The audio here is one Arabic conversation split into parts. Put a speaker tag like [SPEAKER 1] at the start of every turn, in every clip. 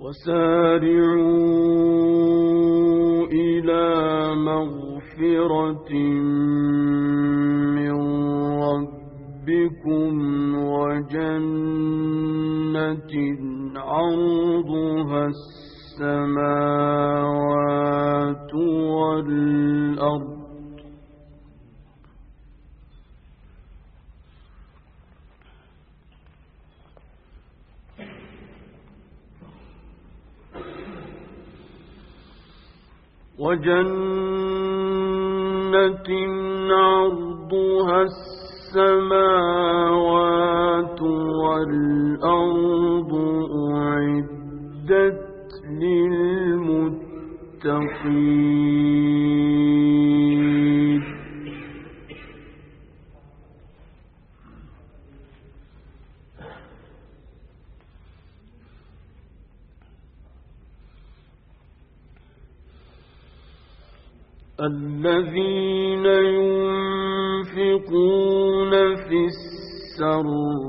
[SPEAKER 1] وسارعوا إلى مغفرة من ربكم وجنة عرضها السماوات والأرض وجنة عرضها السماوات والأرض أعدت للمتقين الذين ينفقون في السراء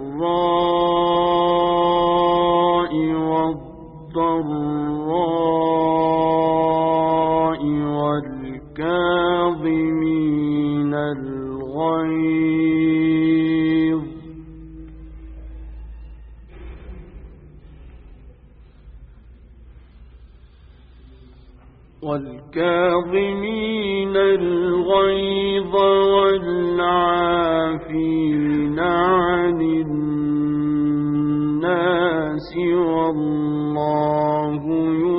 [SPEAKER 1] والكاظمين الغيظ والعافين عن الناس والله يحب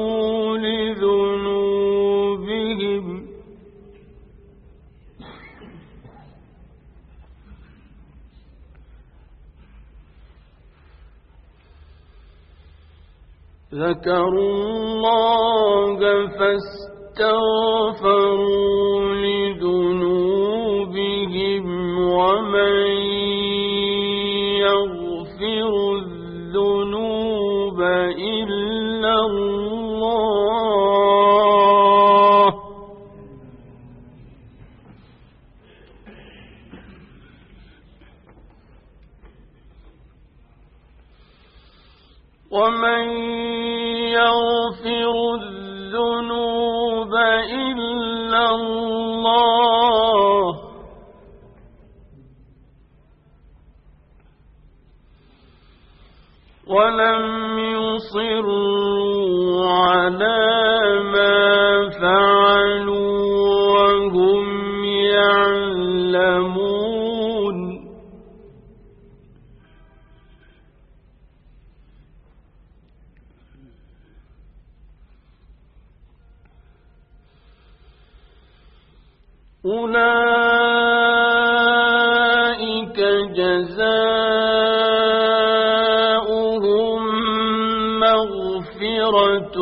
[SPEAKER 1] ذكروا الله فاستغفروا لذنوبهم ومن يغفر الذنوب إلا الله مغفرة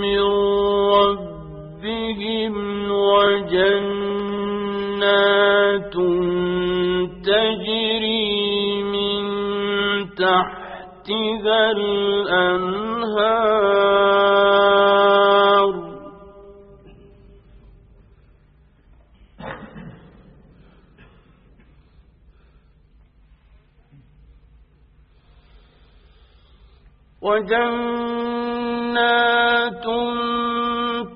[SPEAKER 1] من ربهم وجنات تجري من تحتها الأنهار وجنات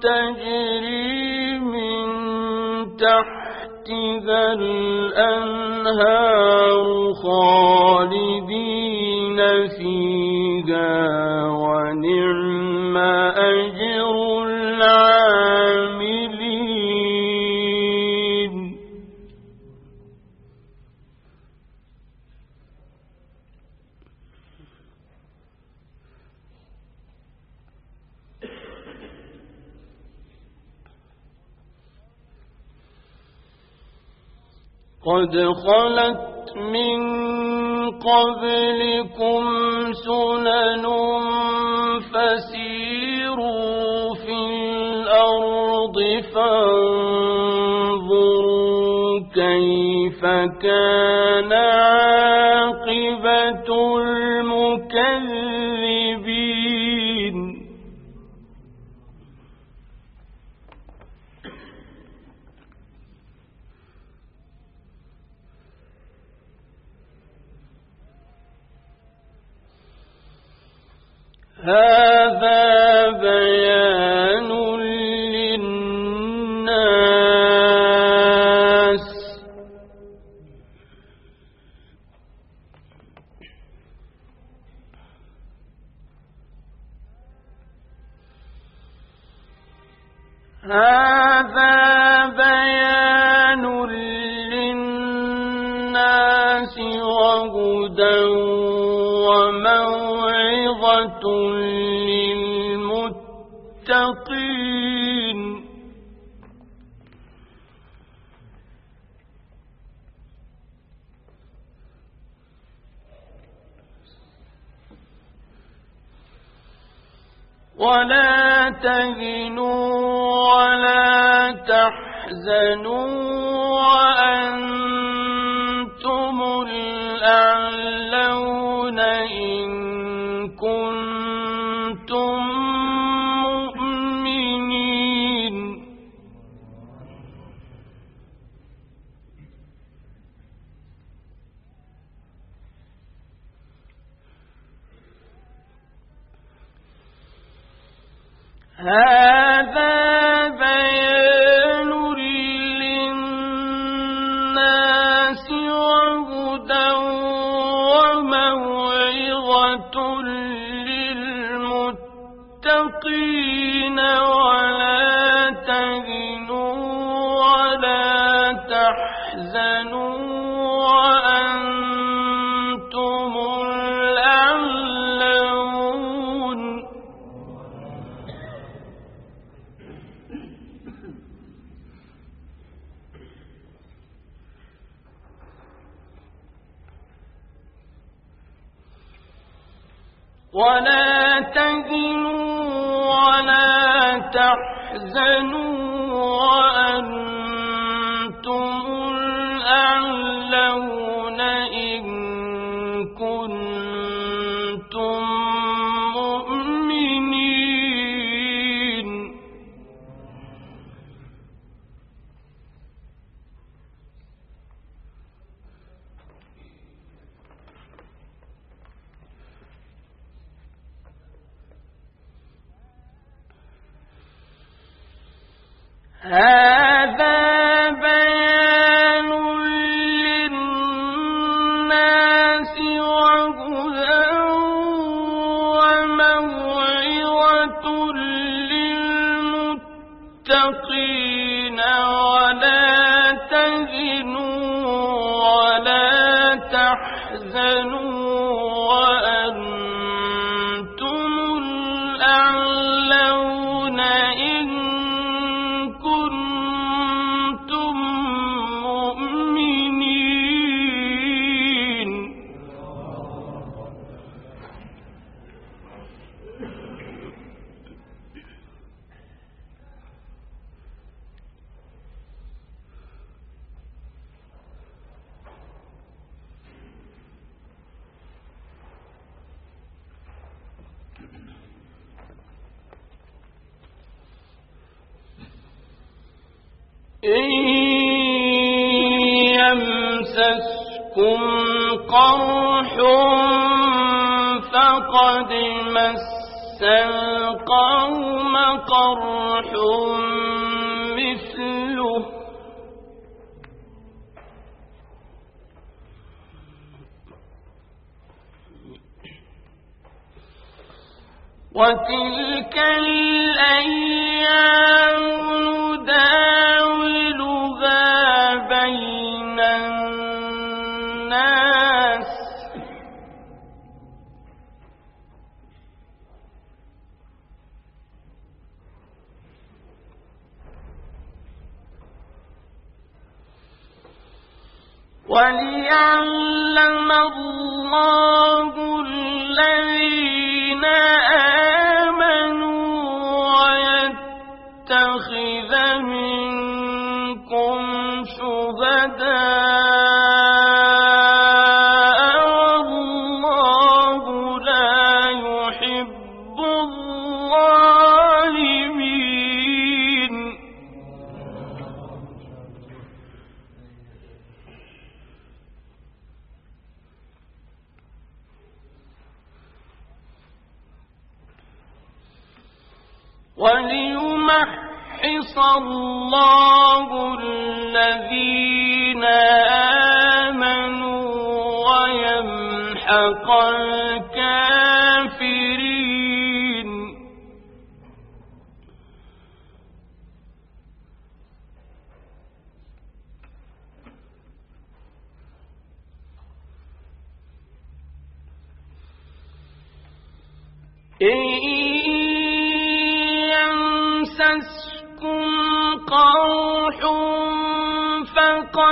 [SPEAKER 1] تجري من تحتها الأنهار خالدين فيها ونعم قد خلت من قبلكم سنن فسيروا في الأرض فانظروا كيف كان عاقبة هذا بيان للناس وهدى وموعظة للمتقين. ولا تهنوا تحزنوا وأنتم الأعلون إن كنتم مؤمنين. هذا للمتقين إن يمسسكم قرح فقد مس القوم قرح مثله وتلك الأيام نداولها بين الناس. وليعلم الله الذين الله الذين آمنوا ويمحق الكافرين. إن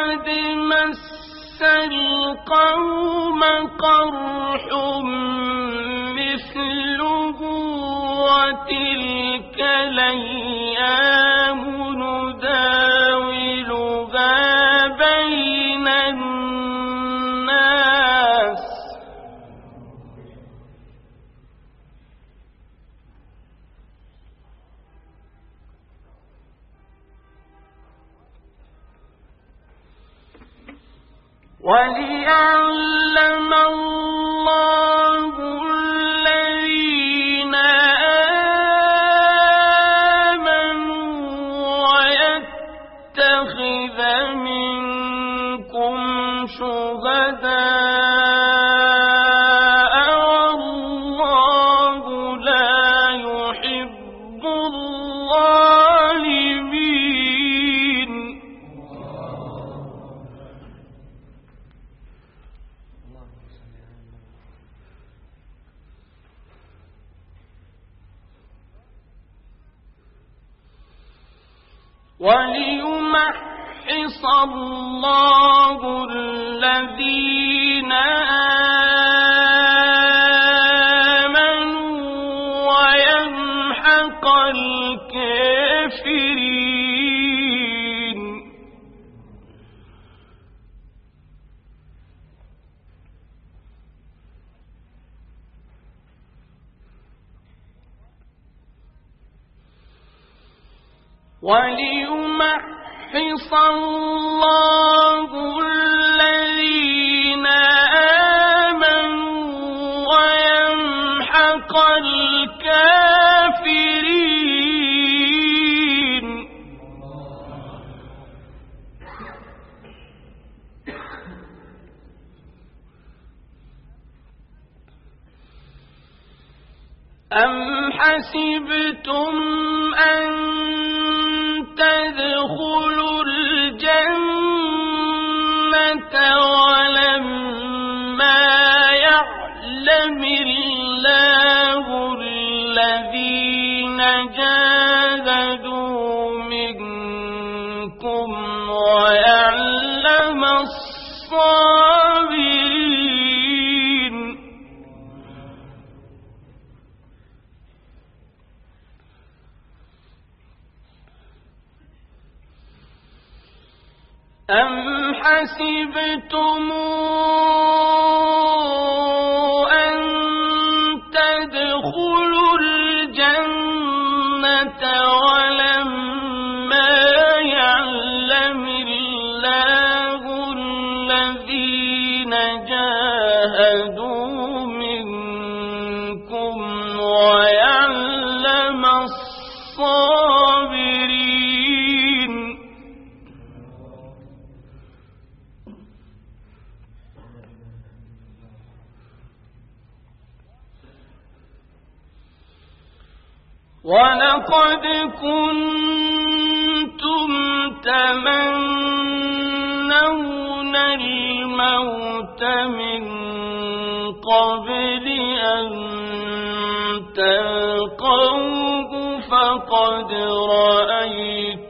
[SPEAKER 1] فقد مس القوم قرح مثله وتلك الأيام وليعلم الله وليمحص الله الذين آمنوا وليمحص الله الذين آمنوا ويمحق الكافرين. أم حسبتم أن تدخلوا الجنة أم حسبتم أن تدخلوا الجنة ولما يعلم الله الذين جاهدوا من قبل أن تلقوه فقد رأيتموه